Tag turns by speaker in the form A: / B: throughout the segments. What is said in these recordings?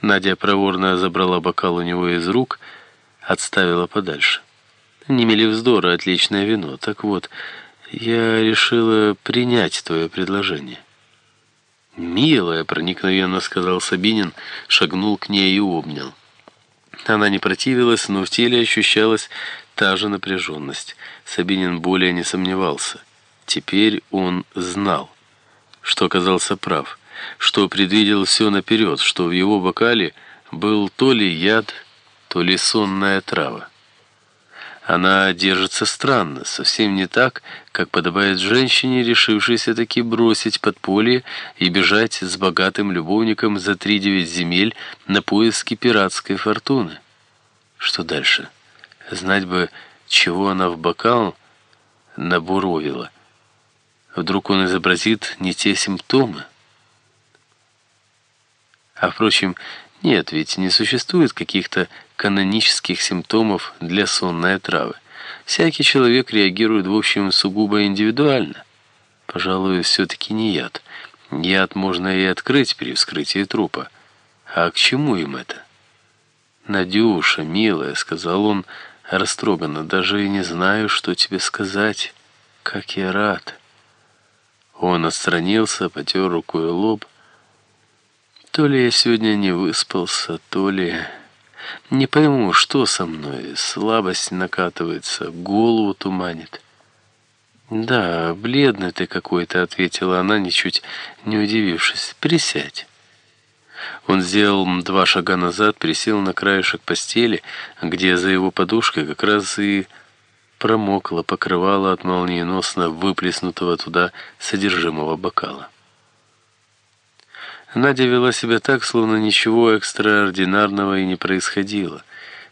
A: Надя проворно забрала бокал у него из рук, отставила подальше. «Не мели вздора, отличное вино. Так вот, я решила принять твое предложение». «Милая», — проникновенно сказал Сабинин, шагнул к ней и обнял. Она не противилась, но в теле ощущалась та же напряженность. Сабинин более не сомневался. Теперь он знал, что оказался прав, что предвидел все наперед, что в его бокале был то ли яд, то ли сонная трава. Она держится странно, совсем не так, как подобает женщине, решившейся таки бросить подполье и бежать с богатым любовником за три-девять земель на поиски пиратской фортуны. Что дальше? Знать бы, чего она в бокал набуровила. Вдруг он изобразит не те симптомы? А впрочем, нет, ведь не существует каких-то канонических симптомов для сонной отравы. Всякий человек реагирует, в общем, сугубо индивидуально. Пожалуй, все-таки не яд. Яд можно и открыть при вскрытии трупа. А к чему им это? «Надюша, милая», — сказал он растроганно, — «даже и не знаю, что тебе сказать. Как я рад». Он отстранился, потер рукой лоб, — то ли я сегодня не выспался, то ли... Не пойму, что со мной. Слабость накатывается, голову туманит. «Да, бледный ты какой-то», — ответила она, ничуть не удивившись. «Присядь». Он сделал два шага назад, присел на краешек постели, где за его подушкой как раз и промокло покрывало от молниеносно выплеснутого туда содержимого бокала. Надя вела себя так, словно ничего экстраординарного и не происходило.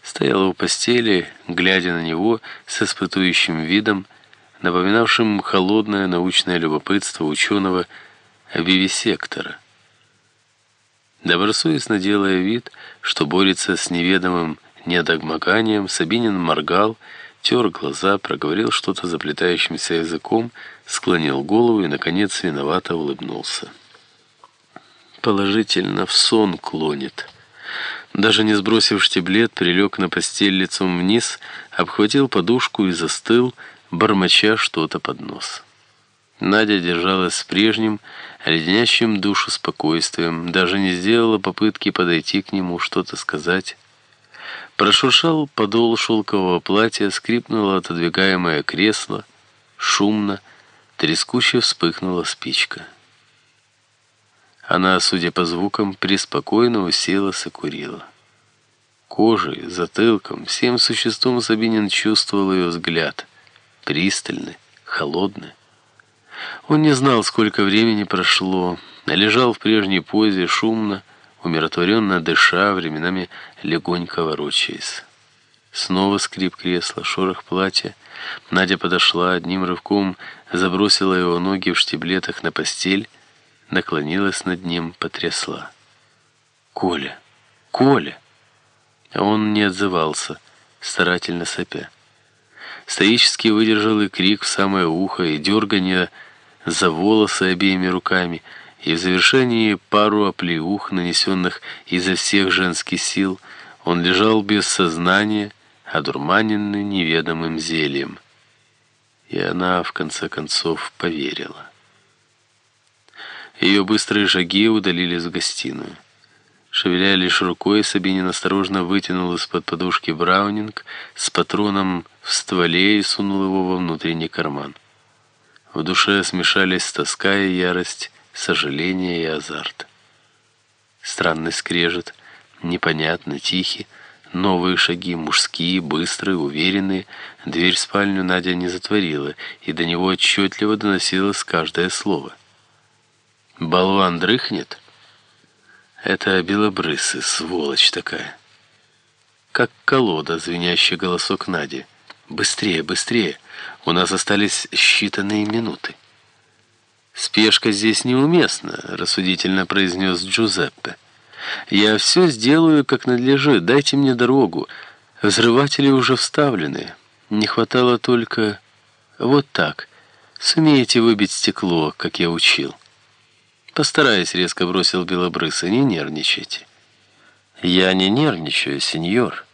A: Стояла у постели, глядя на него с испытующим видом, напоминавшим холодное научное любопытство ученого вивисектора. Добросовестно делая вид, что борется с неведомым недогмоганием, Сабинин моргал, тер глаза, проговорил что-то заплетающимся языком, склонил голову и, наконец, виновато улыбнулся положительно в сон клонит. Даже не сбросив штиблет, прилег на постель лицом вниз, обхватил подушку и застыл, бормоча что-то под нос. Надя держалась с прежним, леденящим душу спокойствием, даже не сделала попытки подойти к нему, что-то сказать. Прошуршал подол шелкового платья, скрипнуло отодвигаемое кресло, шумно, трескуще вспыхнула спичка. Она, судя по звукам, преспокойно уселась и курила. Кожей, затылком, всем существом Сабинин чувствовал ее взгляд. Пристальный, холодный. Он не знал, сколько времени прошло, лежал в прежней позе, шумно, умиротворенно дыша, временами легонько ворочаясь. Снова скрип кресла, шорох платья. Надя подошла, одним рывком забросила его ноги в штиблетах на постель, наклонилась над ним, потрясла. «Коля! Коля!» А он не отзывался, старательно сопя. Стоически выдержал и крик в самое ухо, и дергание за волосы обеими руками, и в завершении пару оплеух, нанесенных изо всех женских сил, он лежал без сознания, одурманенный неведомым зельем. И она, в конце концов, поверила. Ее быстрые шаги удалились в гостиную. Шевеля лишь рукой, Сабинин осторожно вытянул из-под подушки браунинг с патроном в стволе и сунул его во внутренний карман. В душе смешались тоска и ярость, сожаление и азарт. Странный скрежет, непонятно, тихий, новые шаги, мужские, быстрые, уверенные. Дверь в спальню Надя не затворила, и до него отчетливо доносилось каждое слово — Болван дрыхнет? Это белобрысы, сволочь такая. Как колода, звенящий голосок Нади. Быстрее, быстрее. У нас остались считанные минуты. «Спешка здесь неуместна», — рассудительно произнес Джузеппе. «Я все сделаю, как надлежит. Дайте мне дорогу. Взрыватели уже вставлены. Не хватало только... Вот так. Сумеете выбить стекло, как я учил». Постараюсь, резко бросил Белобрысый, не нервничайте. «Я не нервничаю, сеньор».